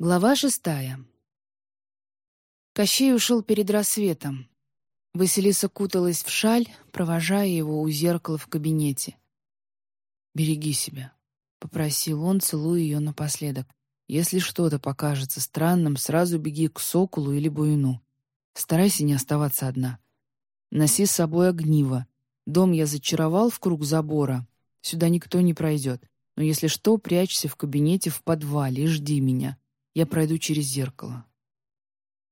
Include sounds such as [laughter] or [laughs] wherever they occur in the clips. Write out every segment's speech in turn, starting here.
Глава шестая. Кощей ушел перед рассветом. Василиса куталась в шаль, провожая его у зеркала в кабинете. «Береги себя», — попросил он, целуя ее напоследок. «Если что-то покажется странным, сразу беги к соколу или буйну. Старайся не оставаться одна. Носи с собой огниво. Дом я зачаровал в круг забора. Сюда никто не пройдет. Но если что, прячься в кабинете в подвале и жди меня. Я пройду через зеркало».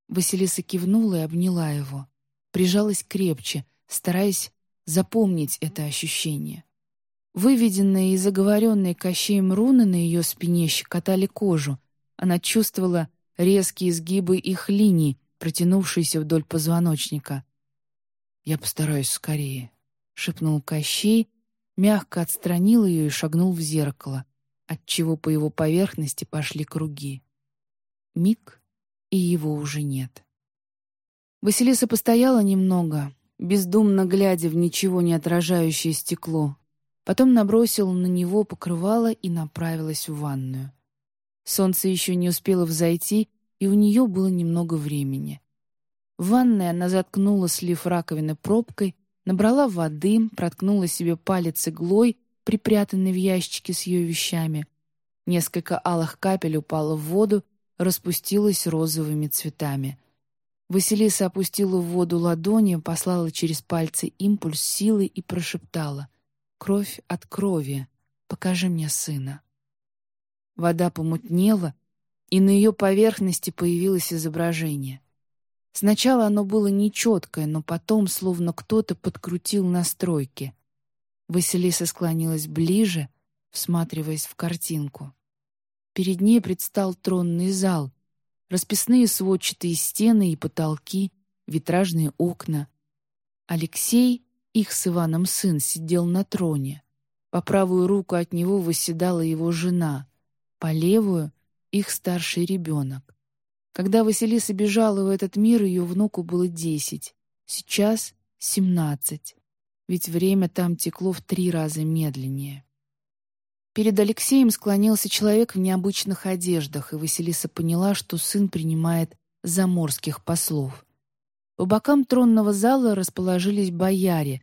Василиса кивнула и обняла его. Прижалась крепче, стараясь запомнить это ощущение. Выведенные и заговоренные Кощеем руны на ее спине щекотали кожу. Она чувствовала резкие изгибы их линий, протянувшиеся вдоль позвоночника. «Я постараюсь скорее», — шепнул Кощей, мягко отстранил ее и шагнул в зеркало, отчего по его поверхности пошли круги. Миг, и его уже нет. Василиса постояла немного, бездумно глядя в ничего не отражающее стекло. Потом набросила на него покрывало и направилась в ванную. Солнце еще не успело взойти, и у нее было немного времени. В ванной она заткнула слив раковины пробкой, набрала воды, проткнула себе палец иглой, припрятанной в ящике с ее вещами. Несколько алых капель упало в воду, распустилась розовыми цветами. Василиса опустила в воду ладони, послала через пальцы импульс силы и прошептала «Кровь от крови, покажи мне сына». Вода помутнела, и на ее поверхности появилось изображение. Сначала оно было нечеткое, но потом словно кто-то подкрутил настройки. Василиса склонилась ближе, всматриваясь в картинку. Перед ней предстал тронный зал, расписные сводчатые стены и потолки, витражные окна. Алексей, их с Иваном сын, сидел на троне. По правую руку от него восседала его жена, по левую — их старший ребенок. Когда Василиса бежала в этот мир, ее внуку было десять, сейчас — семнадцать, ведь время там текло в три раза медленнее. Перед Алексеем склонился человек в необычных одеждах, и Василиса поняла, что сын принимает заморских послов. По бокам тронного зала расположились бояре.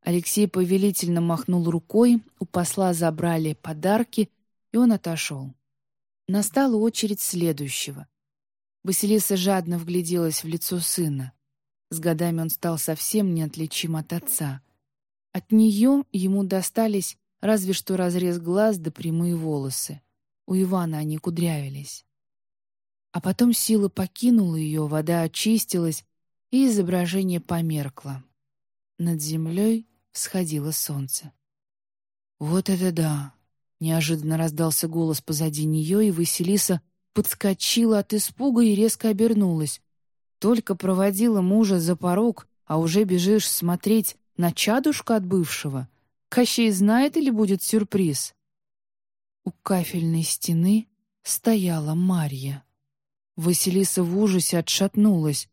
Алексей повелительно махнул рукой, у посла забрали подарки, и он отошел. Настала очередь следующего. Василиса жадно вгляделась в лицо сына. С годами он стал совсем неотличим от отца. От нее ему достались разве что разрез глаз да прямые волосы. У Ивана они кудрявились. А потом сила покинула ее, вода очистилась, и изображение померкло. Над землей всходило солнце. «Вот это да!» — неожиданно раздался голос позади нее, и Василиса подскочила от испуга и резко обернулась. Только проводила мужа за порог, а уже бежишь смотреть на чадушка от бывшего. Кощей знает или будет сюрприз? У кафельной стены стояла Марья. Василиса в ужасе отшатнулась.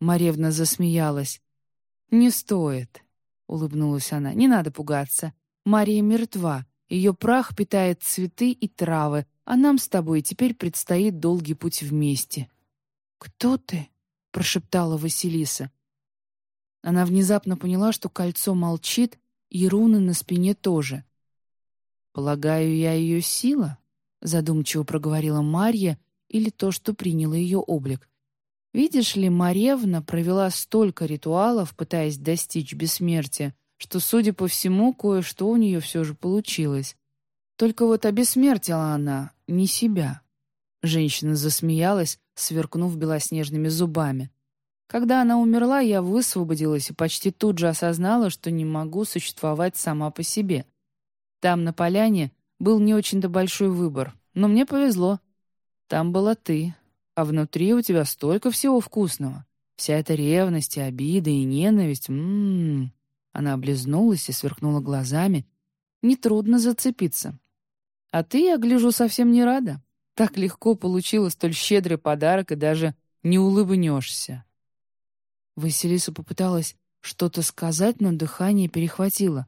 Маревна засмеялась. «Не стоит», — улыбнулась она, — «не надо пугаться. Мария мертва, ее прах питает цветы и травы, а нам с тобой теперь предстоит долгий путь вместе». «Кто ты?» — прошептала Василиса. Она внезапно поняла, что кольцо молчит, и руны на спине тоже. «Полагаю, я ее сила?» — задумчиво проговорила Марья или то, что приняло ее облик. «Видишь ли, Маревна провела столько ритуалов, пытаясь достичь бессмертия, что, судя по всему, кое-что у нее все же получилось. Только вот обессмертила она не себя». Женщина засмеялась, сверкнув белоснежными зубами. Когда она умерла, я высвободилась и почти тут же осознала, что не могу существовать сама по себе. Там, на поляне, был не очень-то большой выбор, но мне повезло. Там была ты, а внутри у тебя столько всего вкусного. Вся эта ревность и обида и ненависть. Ммм. Она облизнулась и сверкнула глазами. Нетрудно зацепиться. А ты, я гляжу, совсем не рада. Так легко получила столь щедрый подарок и даже не улыбнешься. Василиса попыталась что-то сказать, но дыхание перехватило.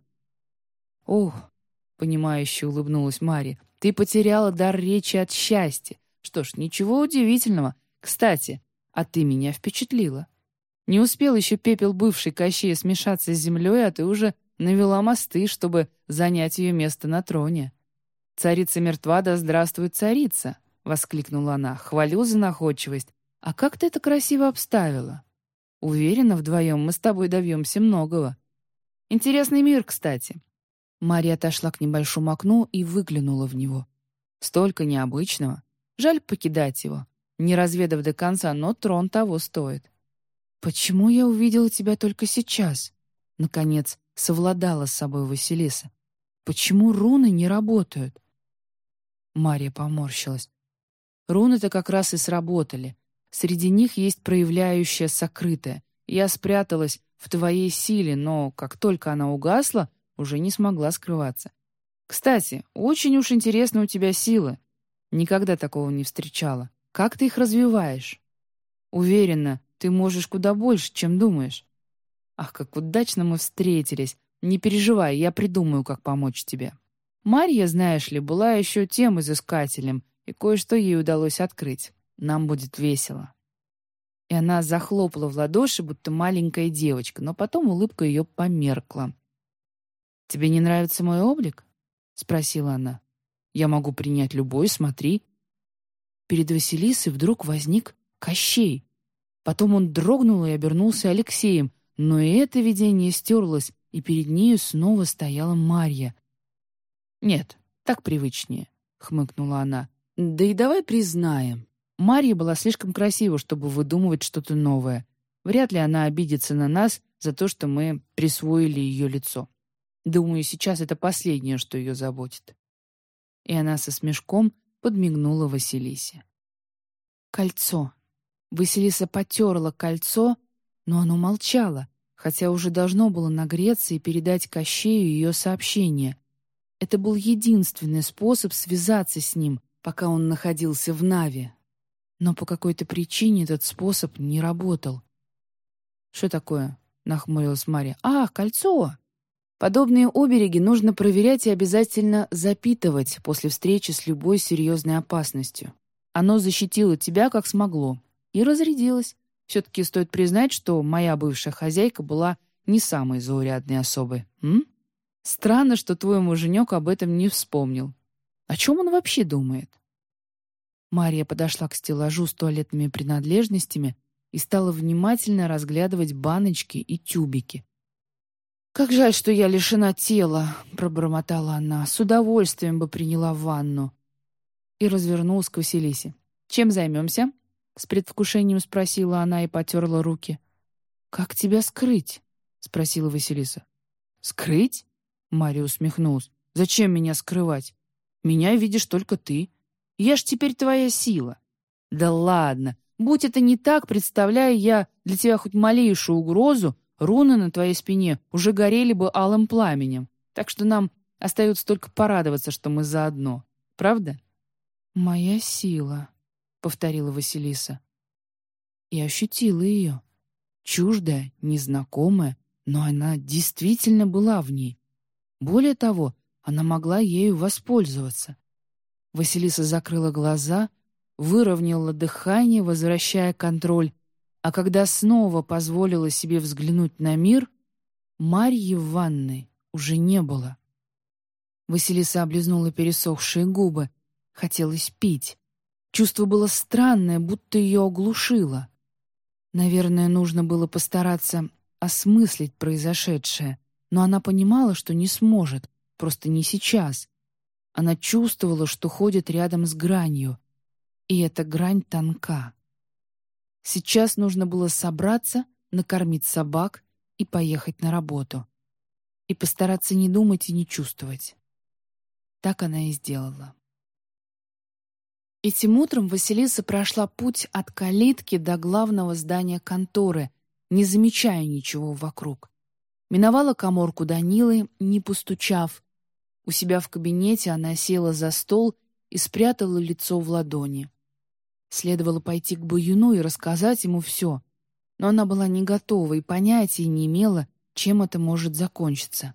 «Ох», — понимающе улыбнулась Мария, — «ты потеряла дар речи от счастья. Что ж, ничего удивительного. Кстати, а ты меня впечатлила. Не успел еще пепел бывшей Кощея смешаться с землей, а ты уже навела мосты, чтобы занять ее место на троне. «Царица мертва, да здравствует царица!» — воскликнула она. «Хвалю за находчивость. А как ты это красиво обставила? Уверена, вдвоем мы с тобой добьемся многого. Интересный мир, кстати». Мария отошла к небольшому окну и выглянула в него. Столько необычного. Жаль покидать его, не разведав до конца, но трон того стоит. «Почему я увидела тебя только сейчас?» Наконец, совладала с собой Василиса. «Почему руны не работают?» Мария поморщилась. Руны-то как раз и сработали. Среди них есть проявляющая сокрытая. Я спряталась в твоей силе, но как только она угасла, уже не смогла скрываться. Кстати, очень уж интересно у тебя силы. Никогда такого не встречала. Как ты их развиваешь? Уверена, ты можешь куда больше, чем думаешь. Ах, как удачно мы встретились. Не переживай, я придумаю, как помочь тебе. Марья, знаешь ли, была еще тем изыскателем, и кое-что ей удалось открыть. Нам будет весело. И она захлопала в ладоши, будто маленькая девочка, но потом улыбка ее померкла. «Тебе не нравится мой облик?» — спросила она. «Я могу принять любой, смотри». Перед Василисой вдруг возник Кощей. Потом он дрогнул и обернулся Алексеем, но и это видение стерлось, и перед нею снова стояла Марья. «Нет, так привычнее», — хмыкнула она. «Да и давай признаем. Марья была слишком красива, чтобы выдумывать что-то новое. Вряд ли она обидится на нас за то, что мы присвоили ее лицо. Думаю, сейчас это последнее, что ее заботит». И она со смешком подмигнула Василисе. «Кольцо», Василиса потерла кольцо, но оно молчало, хотя уже должно было нагреться и передать Кощею ее сообщение. Это был единственный способ связаться с ним, пока он находился в Наве. Но по какой-то причине этот способ не работал. «Что такое?» — нахмурилась Марья. «Ах, кольцо!» Подобные обереги нужно проверять и обязательно запитывать после встречи с любой серьезной опасностью. Оно защитило тебя как смогло, и разрядилась. Все-таки стоит признать, что моя бывшая хозяйка была не самой заурядной особой. М? Странно, что твой муженек об этом не вспомнил. О чем он вообще думает? Мария подошла к стеллажу с туалетными принадлежностями и стала внимательно разглядывать баночки и тюбики. «Как жаль, что я лишена тела», — пробормотала она. «С удовольствием бы приняла ванну». И развернулась к Василисе. «Чем займемся?» С предвкушением спросила она и потерла руки. «Как тебя скрыть?» — спросила Василиса. «Скрыть?» — Мария усмехнулась. «Зачем меня скрывать? Меня видишь только ты. Я ж теперь твоя сила». «Да ладно! Будь это не так, представляю я для тебя хоть малейшую угрозу, руны на твоей спине уже горели бы алым пламенем. Так что нам остается только порадоваться, что мы заодно. Правда?» «Моя сила», — повторила Василиса. И ощутила ее. Чуждая, незнакомая, но она действительно была в ней. Более того, она могла ею воспользоваться. Василиса закрыла глаза, выровняла дыхание, возвращая контроль, а когда снова позволила себе взглянуть на мир, Марьи в ванной уже не было. Василиса облизнула пересохшие губы. Хотелось пить. Чувство было странное, будто ее оглушило. Наверное, нужно было постараться осмыслить произошедшее, но она понимала, что не сможет, просто не сейчас. Она чувствовала, что ходит рядом с гранью, и эта грань тонка. Сейчас нужно было собраться, накормить собак и поехать на работу. И постараться не думать и не чувствовать. Так она и сделала. Этим утром Василиса прошла путь от калитки до главного здания конторы, не замечая ничего вокруг. Миновала коморку Данилы, не постучав. У себя в кабинете она села за стол и спрятала лицо в ладони. Следовало пойти к Баюну и рассказать ему все, но она была не готова и понятия не имела, чем это может закончиться.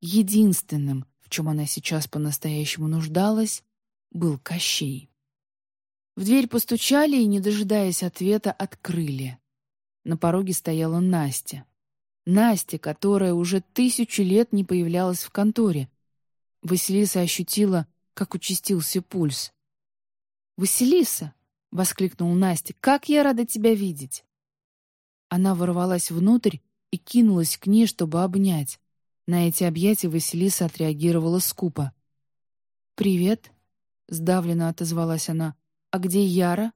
Единственным, в чем она сейчас по-настоящему нуждалась, был Кощей. В дверь постучали и, не дожидаясь ответа, открыли. На пороге стояла Настя. Настя, которая уже тысячу лет не появлялась в конторе. Василиса ощутила, как участился пульс. «Василиса!» — воскликнул Настя. «Как я рада тебя видеть!» Она ворвалась внутрь и кинулась к ней, чтобы обнять. На эти объятия Василиса отреагировала скупо. «Привет», — сдавленно отозвалась она. «А где Яра?»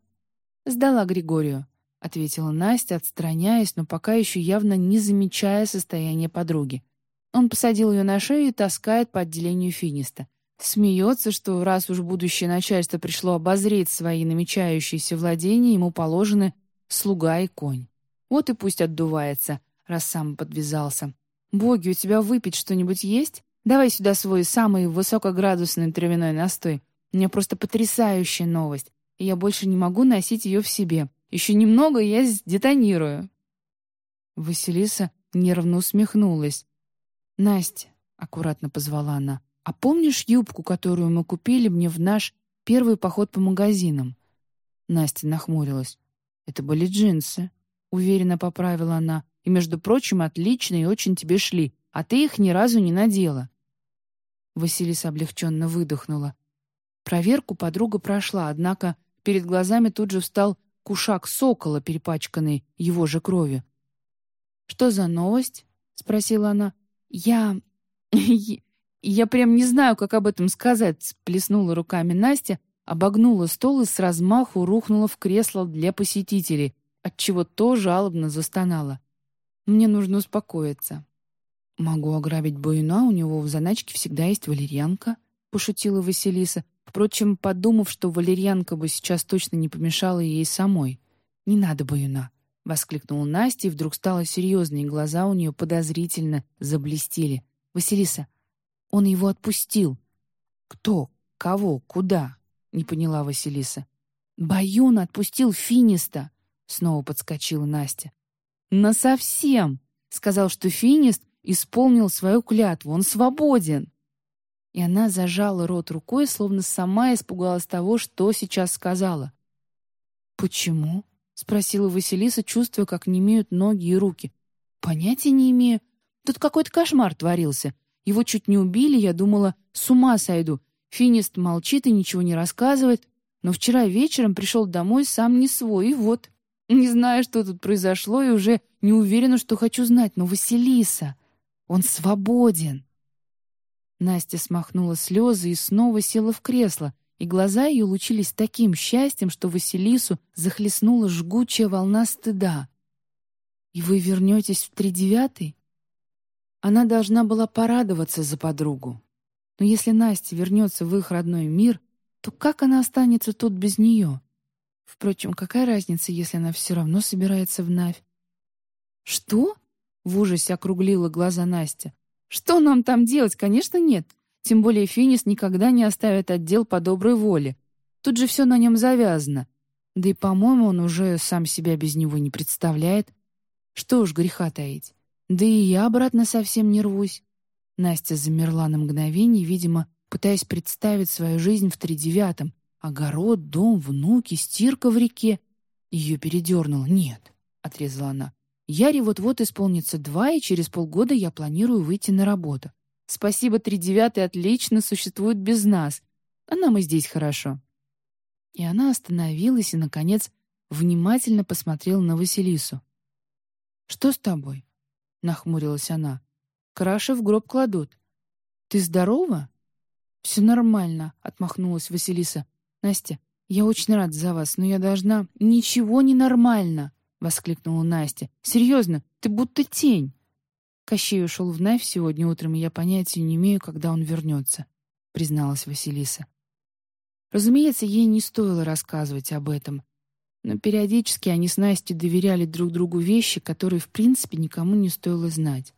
«Сдала Григорию», — ответила Настя, отстраняясь, но пока еще явно не замечая состояния подруги. Он посадил ее на шею и таскает по отделению финиста. Смеется, что раз уж будущее начальство пришло обозреть свои намечающиеся владения, ему положены слуга и конь. Вот и пусть отдувается, раз сам подвязался. «Боги, у тебя выпить что-нибудь есть? Давай сюда свой самый высокоградусный травяной настой. У меня просто потрясающая новость, и я больше не могу носить ее в себе. Еще немного, я детонирую». Василиса нервно усмехнулась. «Настя», — аккуратно позвала она, — «а помнишь юбку, которую мы купили мне в наш первый поход по магазинам?» Настя нахмурилась. «Это были джинсы», — уверенно поправила она. «И, между прочим, отлично и очень тебе шли, а ты их ни разу не надела». Василиса облегченно выдохнула. Проверку подруга прошла, однако перед глазами тут же встал кушак сокола, перепачканный его же кровью. «Что за новость?» — спросила она. [laughs] «Я... я прям не знаю, как об этом сказать», — сплеснула руками Настя, обогнула стол и с размаху рухнула в кресло для посетителей, отчего то жалобно застонала. «Мне нужно успокоиться». «Могу ограбить Баюна, у него в заначке всегда есть валерьянка», — пошутила Василиса, впрочем, подумав, что валерьянка бы сейчас точно не помешала ей самой. «Не надо Баюна», — воскликнула Настя, и вдруг стала серьезной, и глаза у нее подозрительно заблестели. «Василиса, он его отпустил». «Кто? Кого? Куда?» — не поняла Василиса. «Баюн отпустил Финиста», — снова подскочила Настя. «Насовсем!» — сказал, что Финист исполнил свою клятву, он свободен. И она зажала рот рукой, словно сама испугалась того, что сейчас сказала. «Почему?» — спросила Василиса, чувствуя, как немеют ноги и руки. «Понятия не имею. Тут какой-то кошмар творился. Его чуть не убили, я думала, с ума сойду. Финист молчит и ничего не рассказывает. Но вчера вечером пришел домой сам не свой, и вот. Не знаю, что тут произошло, и уже не уверена, что хочу знать. Но Василиса, он свободен!» Настя смахнула слезы и снова села в кресло, и глаза ее лучились таким счастьем, что Василису захлестнула жгучая волна стыда. «И вы вернетесь в тридевятый?» Она должна была порадоваться за подругу. Но если Настя вернется в их родной мир, то как она останется тут без нее? Впрочем, какая разница, если она все равно собирается в Навь? «Что?» — в ужасе округлила глаза Настя. «Что нам там делать? Конечно, нет. Тем более Финис никогда не оставит отдел по доброй воле. Тут же все на нем завязано. Да и, по-моему, он уже сам себя без него не представляет. Что уж греха таить. Да и я обратно совсем не рвусь. Настя замерла на мгновение, видимо, пытаясь представить свою жизнь в тридевятом. Огород, дом, внуки, стирка в реке. Ее передернуло. «Нет», — отрезала она. «Яре вот-вот исполнится два, и через полгода я планирую выйти на работу. Спасибо, три девятый отлично существует без нас. А нам и здесь хорошо». И она остановилась и, наконец, внимательно посмотрела на Василису. «Что с тобой?» — нахмурилась она. «Краши в гроб кладут. Ты здорова?» «Все нормально», — отмахнулась Василиса. «Настя, я очень рада за вас, но я должна...» «Ничего не нормально!» — воскликнула Настя. «Серьезно, ты будто тень!» Кощей ушел в Навь сегодня утром, и я понятия не имею, когда он вернется», — призналась Василиса. Разумеется, ей не стоило рассказывать об этом, но периодически они с Настей доверяли друг другу вещи, которые, в принципе, никому не стоило знать.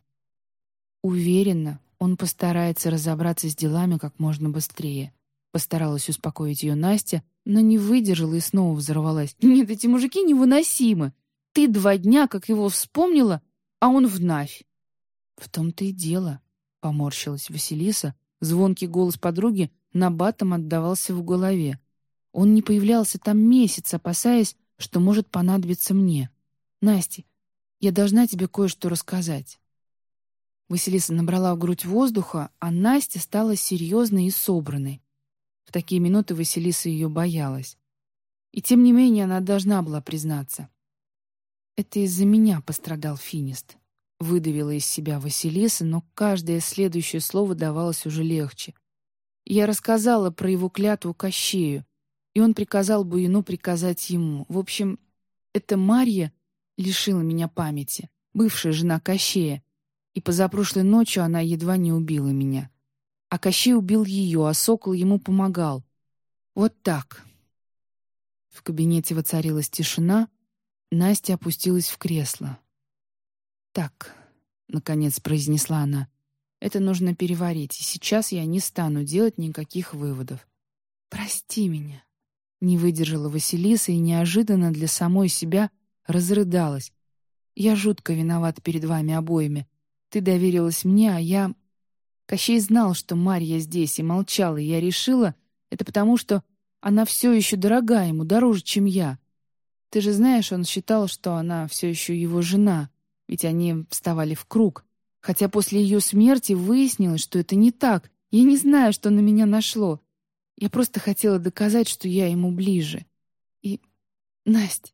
Уверена, он постарается разобраться с делами как можно быстрее. Постаралась успокоить ее Настя, но не выдержала и снова взорвалась. «Нет, эти мужики невыносимы. Ты два дня, как его вспомнила, а он в Навь. «В том-то и дело», — поморщилась Василиса. Звонкий голос подруги набатом отдавался в голове. Он не появлялся там месяц, опасаясь, что может понадобиться мне. Настя, я должна тебе кое-что рассказать. Василиса набрала в грудь воздуха, а Настя стала серьезной и собранной. В такие минуты Василиса ее боялась. И тем не менее она должна была признаться. «Это из-за меня пострадал Финист», — выдавила из себя Василиса, но каждое следующее слово давалось уже легче. Я рассказала про его клятву Кощею, и он приказал Буину приказать ему. В общем, эта Марья лишила меня памяти, бывшая жена Кощея, и позапрошлой ночью она едва не убила меня. А Кощей убил ее, а Сокол ему помогал. Вот так. В кабинете воцарилась тишина, Настя опустилась в кресло. «Так», — наконец произнесла она, — «это нужно переварить, и сейчас я не стану делать никаких выводов. Прости меня». Не выдержала Василиса и неожиданно для самой себя разрыдалась. «Я жутко виновата перед вами обоими. Ты доверилась мне, а я...» Кощей знал, что Марья здесь, и молчал, и я решила, это потому, что она все еще дорога ему, дороже, чем я. Ты же знаешь, он считал, что она все еще его жена, ведь они вставали в круг. Хотя после ее смерти выяснилось, что это не так. Я не знаю, что на меня нашло. Я просто хотела доказать, что я ему ближе. И... Настя,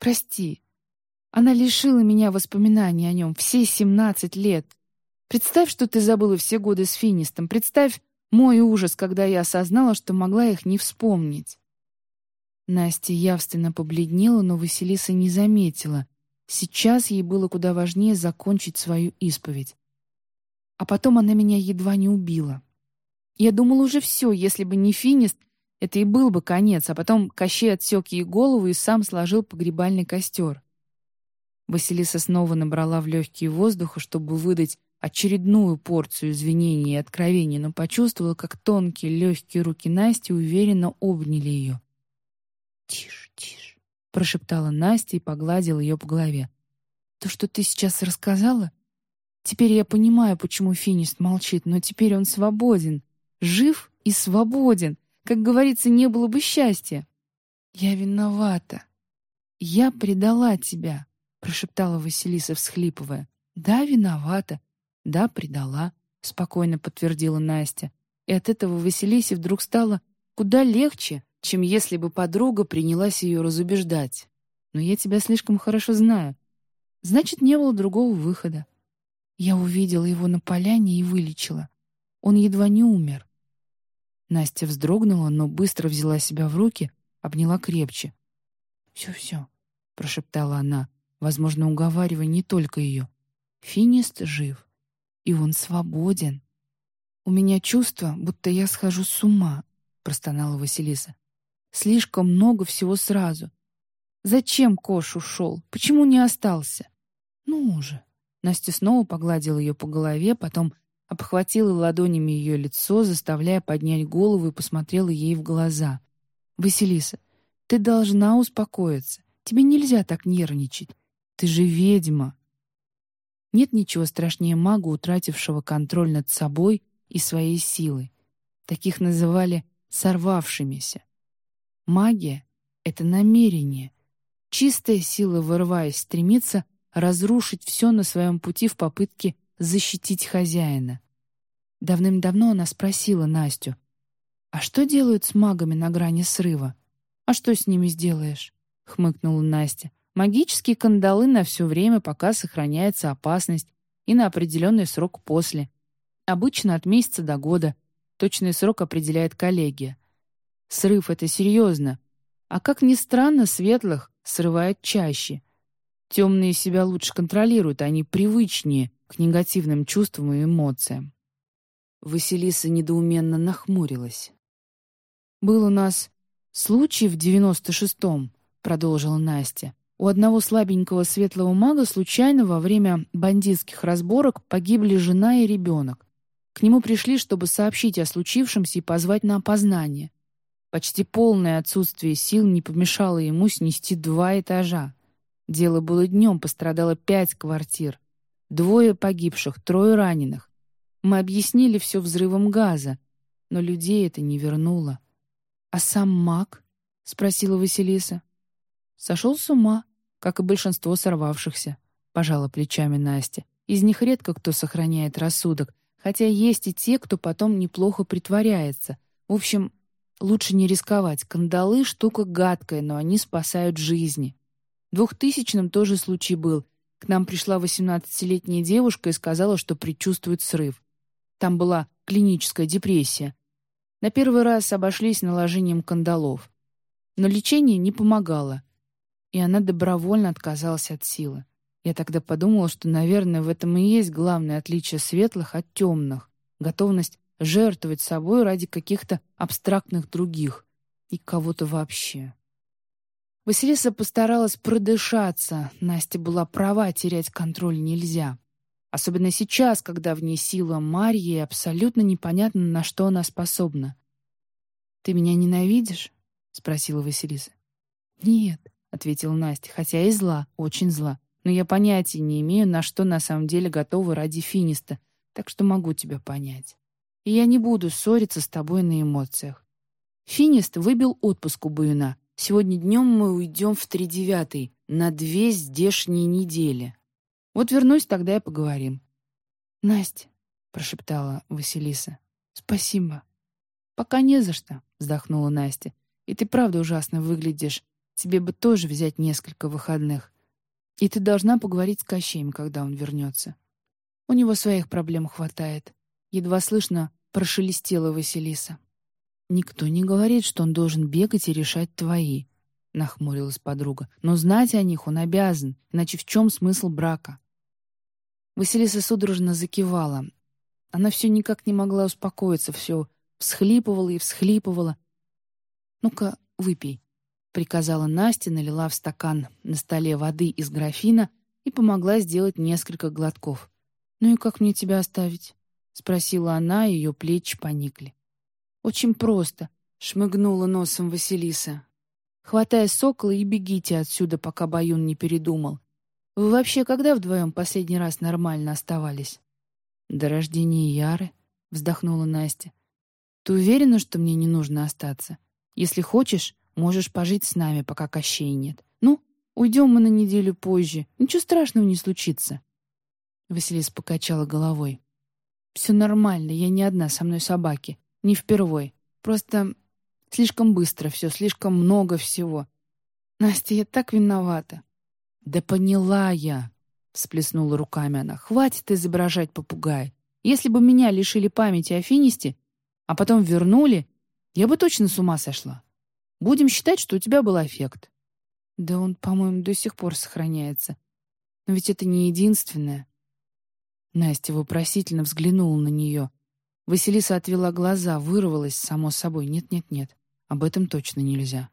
прости. Она лишила меня воспоминаний о нем все семнадцать лет. Представь, что ты забыла все годы с Финистом. Представь мой ужас, когда я осознала, что могла их не вспомнить. Настя явственно побледнела, но Василиса не заметила. Сейчас ей было куда важнее закончить свою исповедь. А потом она меня едва не убила. Я думала уже все, если бы не Финист, это и был бы конец, а потом Кощей отсек ей голову и сам сложил погребальный костер. Василиса снова набрала в легкие воздуха, чтобы выдать очередную порцию извинений и откровений, но почувствовала, как тонкие легкие руки Насти уверенно обняли ее. «Тише, тише», — прошептала Настя и погладила ее по голове. «То, что ты сейчас рассказала? Теперь я понимаю, почему Финист молчит, но теперь он свободен, жив и свободен. Как говорится, не было бы счастья. Я виновата. Я предала тебя, прошептала Василиса, всхлипывая. Да, виновата. Да, предала, спокойно подтвердила Настя. И от этого Василисе вдруг стало куда легче, чем если бы подруга принялась ее разубеждать. Но я тебя слишком хорошо знаю. Значит, не было другого выхода. Я увидела его на поляне и вылечила. Он едва не умер. Настя вздрогнула, но быстро взяла себя в руки, обняла крепче. «Все-все», — прошептала она, возможно, уговаривая не только ее. «Финист жив, и он свободен». «У меня чувство, будто я схожу с ума», — простонала Василиса. «Слишком много всего сразу. Зачем Кош ушел? Почему не остался?» «Ну уже». Настя снова погладила ее по голове, потом обхватила ладонями ее лицо, заставляя поднять голову и посмотрела ей в глаза. «Василиса, ты должна успокоиться. Тебе нельзя так нервничать. Ты же ведьма». Нет ничего страшнее мага, утратившего контроль над собой и своей силой. Таких называли «сорвавшимися». Магия — это намерение. Чистая сила, вырываясь, стремится разрушить все на своем пути в попытке защитить хозяина. Давным-давно она спросила Настю, «А что делают с магами на грани срыва? А что с ними сделаешь?» — хмыкнула Настя. «Магические кандалы на все время, пока сохраняется опасность, и на определенный срок после. Обычно от месяца до года. Точный срок определяет коллегия. Срыв — это серьезно. А как ни странно, светлых срывают чаще. Темные себя лучше контролируют, они привычнее — к негативным чувствам и эмоциям. Василиса недоуменно нахмурилась. «Был у нас случай в девяносто шестом», — продолжила Настя. «У одного слабенького светлого мага случайно во время бандитских разборок погибли жена и ребенок. К нему пришли, чтобы сообщить о случившемся и позвать на опознание. Почти полное отсутствие сил не помешало ему снести два этажа. Дело было днем, пострадало пять квартир. Двое погибших, трое раненых. Мы объяснили все взрывом газа, но людей это не вернуло. А сам маг? — спросила Василиса. «Сошел с ума, как и большинство сорвавшихся», — пожала плечами Настя. «Из них редко кто сохраняет рассудок, хотя есть и те, кто потом неплохо притворяется. В общем, лучше не рисковать. Кандалы — штука гадкая, но они спасают жизни. В двухтысячном тоже случай был. К нам пришла восемнадцатилетняя девушка и сказала, что предчувствует срыв. Там была клиническая депрессия. На первый раз обошлись наложением кандалов. Но лечение не помогало, и она добровольно отказалась от силы. Я тогда подумала, что, наверное, в этом и есть главное отличие светлых от темных — готовность жертвовать собой ради каких-то абстрактных других и кого-то вообще. Василиса постаралась продышаться. Настя была права, терять контроль нельзя. Особенно сейчас, когда в ней сила Марьи, абсолютно непонятно, на что она способна. «Ты меня ненавидишь?» — спросила Василиса. «Нет», — ответила Настя, хотя и зла, очень зла. «Но я понятия не имею, на что на самом деле готова ради Финиста, так что могу тебя понять. И я не буду ссориться с тобой на эмоциях. Финист выбил отпуск у Баюна. Сегодня днем мы уйдем в тридевятый, на две здешние недели. Вот вернусь, тогда и поговорим». «Настя», — прошептала Василиса, — «спасибо». «Пока не за что», — вздохнула Настя. И ты правда ужасно выглядишь. Тебе бы тоже взять несколько выходных. И ты должна поговорить с Кощеем, когда он вернется. У него своих проблем хватает. Едва слышно прошелестела Василиса. «Никто не говорит, что он должен бегать и решать твои», — нахмурилась подруга. «Но знать о них он обязан, иначе в чем смысл брака?» Василиса судорожно закивала. Она все никак не могла успокоиться, все всхлипывала и всхлипывала, «Ну-ка, выпей», — приказала Настя, налила в стакан на столе воды из графина и помогла сделать несколько глотков. «Ну и как мне тебя оставить?» — спросила она, и ее плечи поникли. «Очень просто», — шмыгнула носом Василиса. «Хватай сокола и бегите отсюда, пока Баюн не передумал. Вы вообще когда вдвоем последний раз нормально оставались?» «До рождения Яры», — вздохнула Настя. «Ты уверена, что мне не нужно остаться?» Если хочешь, можешь пожить с нами, пока Кощей нет. Ну, уйдем мы на неделю позже. Ничего страшного не случится». Василиса покачала головой. «Все нормально, я не одна, со мной собаки. Не впервой. Просто слишком быстро все, слишком много всего. Настя, я так виновата». «Да поняла я», — всплеснула руками она. «Хватит изображать попугая. Если бы меня лишили памяти о Финисте, а потом вернули, я бы точно с ума сошла. Будем считать, что у тебя был эффект. Да он, по-моему, до сих пор сохраняется. Но ведь это не единственное. Настя вопросительно взглянула на нее. Василиса отвела глаза, вырвалась, само собой. Нет-нет-нет, об этом точно нельзя.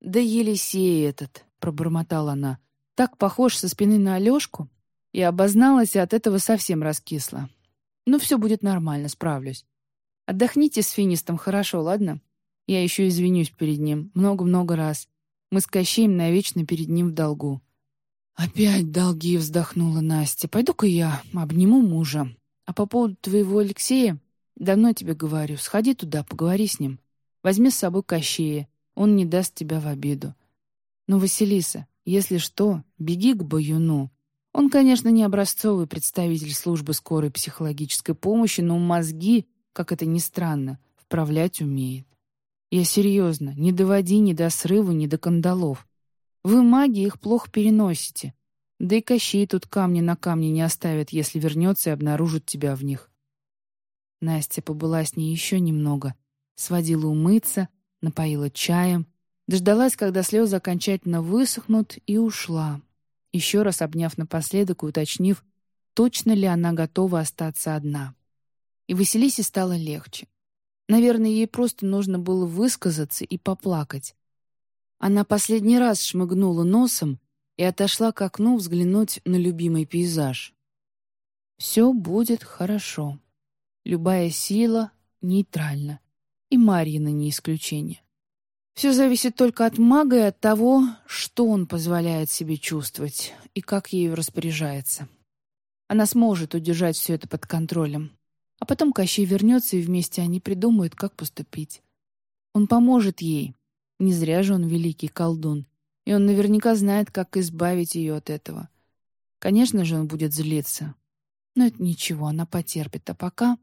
«Да Елисей этот», — пробормотала она, — «так похож со спины на Алешку». И обозналась, и от этого совсем раскисла. «Ну, все будет нормально, справлюсь. Отдохните с Финистом хорошо, ладно? Я еще извинюсь перед ним много-много раз. Мы с Кощеем навечно перед ним в долгу». «Опять долги!» — вздохнула Настя. «Пойду-ка я обниму мужа. А по поводу твоего Алексея, давно тебе говорю, сходи туда, поговори с ним. Возьми с собой Кощея, он не даст тебя в обиду. Но, Василиса, если что, беги к Баюну. Он, конечно, не образцовый представитель службы скорой психологической помощи, но мозги как это ни странно, вправлять умеет. Я серьезно, не доводи ни до срыва, ни до кандалов. Вы, маги, их плохо переносите. Да и Кощей тут камни на камне не оставит, если вернется и обнаружит тебя в них. Настя побыла с ней еще немного, сводила умыться, напоила чаем, дождалась, когда слезы окончательно высохнут, и ушла, еще раз обняв напоследок и уточнив, точно ли она готова остаться одна и Василисе стало легче. Наверное, ей просто нужно было высказаться и поплакать. Она последний раз шмыгнула носом и отошла к окну взглянуть на любимый пейзаж. «Все будет хорошо. Любая сила нейтральна. И Марьина не исключение. Все зависит только от мага и от того, что он позволяет себе чувствовать и как ею распоряжается. Она сможет удержать все это под контролем. А потом Кощей вернется, и вместе они придумают, как поступить. Он поможет ей. Не зря же он великий колдун, и он наверняка знает, как избавить ее от этого. Конечно же, он будет злиться. Но это ничего, она потерпит. А пока...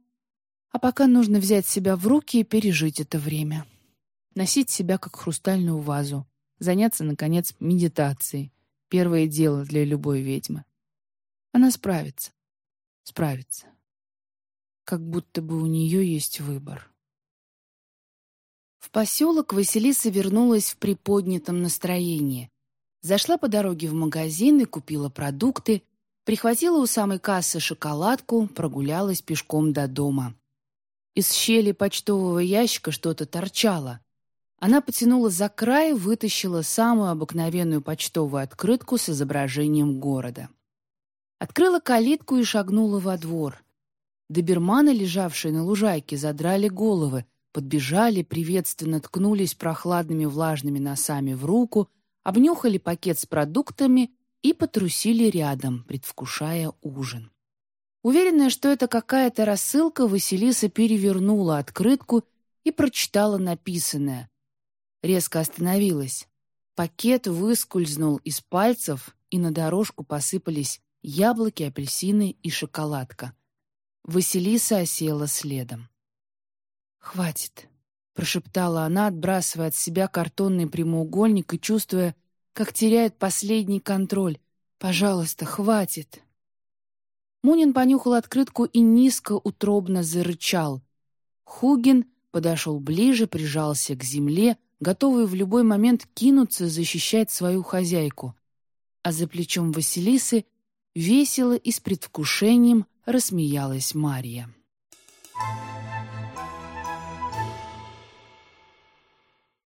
А пока нужно взять себя в руки и пережить это время. Носить себя как хрустальную вазу. Заняться, наконец, медитацией. Первое дело для любой ведьмы. Она справится. Справится. Как будто бы у нее есть выбор. В поселок Василиса вернулась в приподнятом настроении. Зашла по дороге в магазин и купила продукты, прихватила у самой кассы шоколадку, прогулялась пешком до дома. Из щели почтового ящика что-то торчало. Она потянула за край, вытащила самую обыкновенную почтовую открытку с изображением города. Открыла калитку и шагнула во двор. Доберманы, лежавшие на лужайке, задрали головы, подбежали, приветственно ткнулись прохладными влажными носами в руку, обнюхали пакет с продуктами и потрусили рядом, предвкушая ужин. Уверенная, что это какая-то рассылка, Василиса перевернула открытку и прочитала написанное. Резко остановилась. Пакет выскользнул из пальцев, и на дорожку посыпались яблоки, апельсины и шоколадка. Василиса осела следом. «Хватит», — прошептала она, отбрасывая от себя картонный прямоугольник и чувствуя, как теряет последний контроль. «Пожалуйста, хватит». Мунин понюхал открытку и низко утробно зарычал. Хугин подошел ближе, прижался к земле, готовый в любой момент кинуться защищать свою хозяйку. А за плечом Василисы весело и с предвкушением рассмеялась Марья. Thank you.